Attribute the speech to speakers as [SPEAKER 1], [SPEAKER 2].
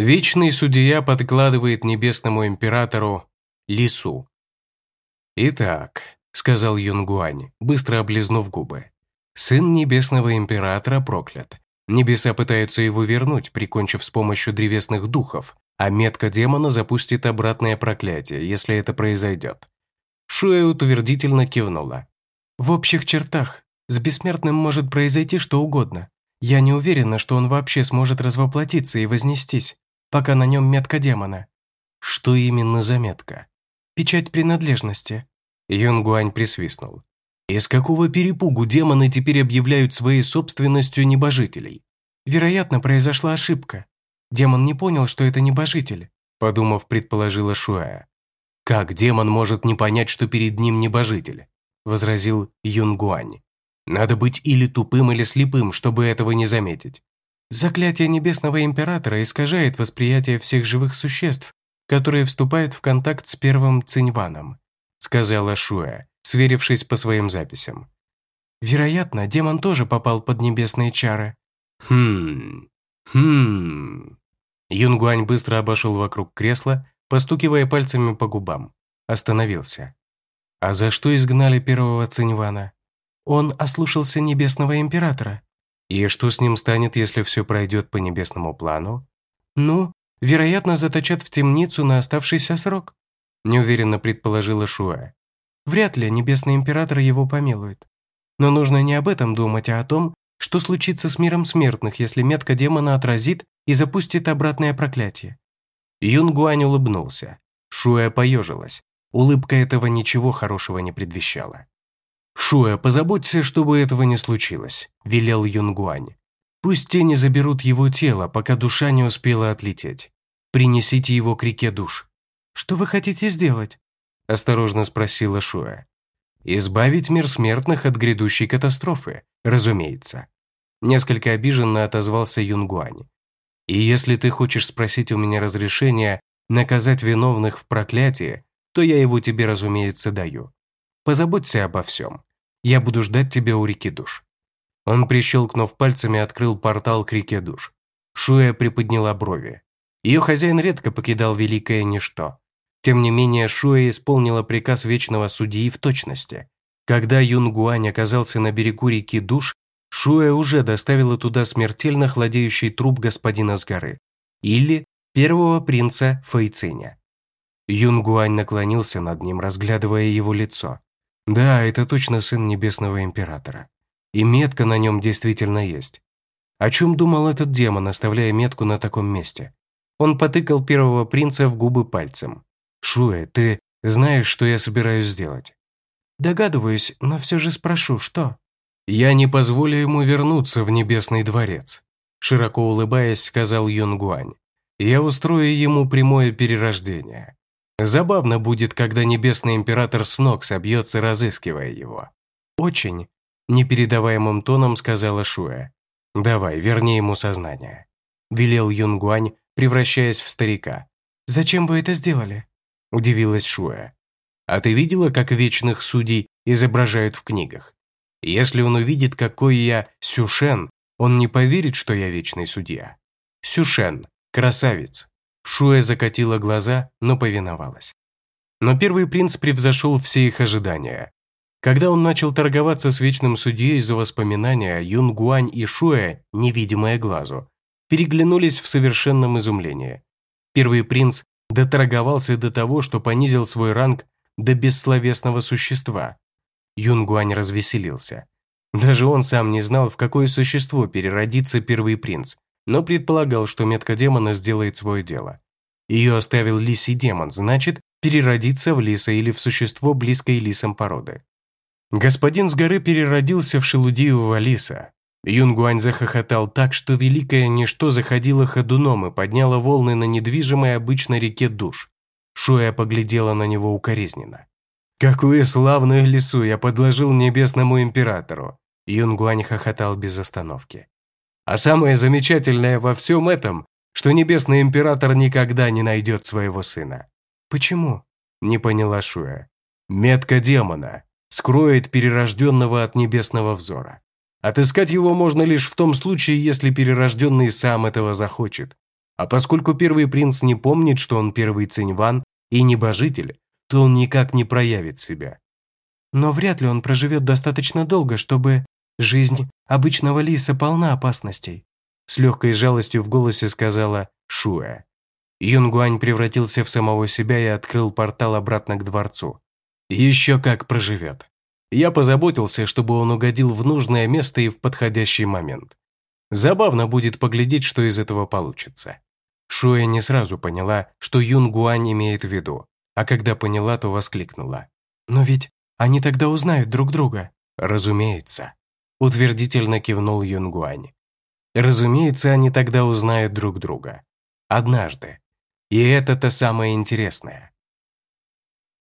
[SPEAKER 1] Вечный судья подкладывает небесному императору лису. «Итак», — сказал Юнгуань, быстро облизнув губы, «сын небесного императора проклят. Небеса пытаются его вернуть, прикончив с помощью древесных духов, а метка демона запустит обратное проклятие, если это произойдет». Шуэ утвердительно кивнула. «В общих чертах, с бессмертным может произойти что угодно. Я не уверена, что он вообще сможет развоплотиться и вознестись, пока на нем метка демона. Что именно за метка? Печать принадлежности. Юнгуань присвистнул. Из какого перепугу демоны теперь объявляют своей собственностью небожителей? Вероятно, произошла ошибка. Демон не понял, что это небожитель, подумав, предположила Шуая. Как демон может не понять, что перед ним небожитель? возразил Юнгуань. Надо быть или тупым, или слепым, чтобы этого не заметить. Заклятие Небесного Императора искажает восприятие всех живых существ, которые вступают в контакт с первым Циньваном, сказала Шуэ, сверившись по своим записям. Вероятно, демон тоже попал под небесные чары. Хм, хм. Юнгуань быстро обошел вокруг кресла, постукивая пальцами по губам. Остановился. А за что изгнали первого Циньвана? Он ослушался Небесного Императора. И что с ним станет, если все пройдет по небесному плану? Ну, вероятно, заточат в темницу на оставшийся срок, неуверенно предположила Шуэ. Вряд ли Небесный Император его помилует. Но нужно не об этом думать, а о том, что случится с миром смертных, если метка демона отразит и запустит обратное проклятие. Юнгуань улыбнулся. Шуэ поежилась. Улыбка этого ничего хорошего не предвещала. «Шуэ, позаботься, чтобы этого не случилось», – велел Юнгуань. «Пусть тени заберут его тело, пока душа не успела отлететь. Принесите его к реке душ». «Что вы хотите сделать?» – осторожно спросила Шуэ. «Избавить мир смертных от грядущей катастрофы, разумеется». Несколько обиженно отозвался Юнгуань. «И если ты хочешь спросить у меня разрешения наказать виновных в проклятии, то я его тебе, разумеется, даю. Позаботься обо всем. Я буду ждать тебя у реки душ». Он, прищелкнув пальцами, открыл портал к реке душ. Шуя приподняла брови. Ее хозяин редко покидал великое ничто. Тем не менее, Шуя исполнила приказ вечного судьи в точности. Когда Юн Гуань оказался на берегу реки душ, Шуя уже доставила туда смертельно хладеющий труп господина с горы. Или первого принца Фэйциня. Юн Гуань наклонился над ним, разглядывая его лицо. Да, это точно сын Небесного Императора. И метка на нем действительно есть. О чем думал этот демон, оставляя метку на таком месте? Он потыкал первого принца в губы пальцем. «Шуэ, ты знаешь, что я собираюсь сделать?» «Догадываюсь, но все же спрошу, что?» «Я не позволю ему вернуться в Небесный дворец», широко улыбаясь, сказал Юн Гуань. «Я устрою ему прямое перерождение. Забавно будет, когда Небесный Император с ног собьется, разыскивая его. «Очень», – непередаваемым тоном сказала Шуэ. «Давай, верни ему сознание», – велел Юнгуань, превращаясь в старика. «Зачем вы это сделали?» – удивилась Шуэ. «А ты видела, как вечных судей изображают в книгах? Если он увидит, какой я Сюшен, он не поверит, что я вечный судья. Сюшен – красавец, Шуэ закатила глаза, но повиновалась. Но первый принц превзошел все их ожидания. Когда он начал торговаться с вечным судьей за воспоминания, Юн Гуань и Шуэ, невидимое глазу, переглянулись в совершенном изумлении. Первый принц доторговался до того, что понизил свой ранг до бессловесного существа. Юн Гуань развеселился. Даже он сам не знал, в какое существо переродится первый принц, но предполагал, что метка демона сделает свое дело. Ее оставил лисий демон, значит, переродиться в лиса или в существо, близкое лисам породы. Господин с горы переродился в шелудиевого лиса. Юнгуань захохотал так, что великое ничто заходило ходуном и подняло волны на недвижимой обычной реке душ. Шуя поглядела на него укоризненно. «Какую славную лису я подложил небесному императору!» Юнгуань хохотал без остановки. А самое замечательное во всем этом, что Небесный Император никогда не найдет своего сына. Почему? Не поняла Шуя. Метка демона скроет перерожденного от небесного взора. Отыскать его можно лишь в том случае, если перерожденный сам этого захочет. А поскольку первый принц не помнит, что он первый Циньван и небожитель, то он никак не проявит себя.
[SPEAKER 2] Но вряд ли он проживет достаточно долго, чтобы... Жизнь обычного лиса полна опасностей. С легкой жалостью в голосе сказала Шуэ.
[SPEAKER 1] Юнгуань превратился в самого себя и открыл портал обратно к дворцу. Еще как проживет. Я позаботился, чтобы он угодил в нужное место и в подходящий момент. Забавно будет поглядеть, что из этого получится. Шуэ не сразу поняла, что Юн Гуань имеет в виду, а когда поняла, то воскликнула.
[SPEAKER 2] «Но ведь они тогда узнают друг друга».
[SPEAKER 1] «Разумеется», – утвердительно кивнул Юн Гуань. «Разумеется, они тогда узнают друг друга. Однажды. И это-то самое интересное.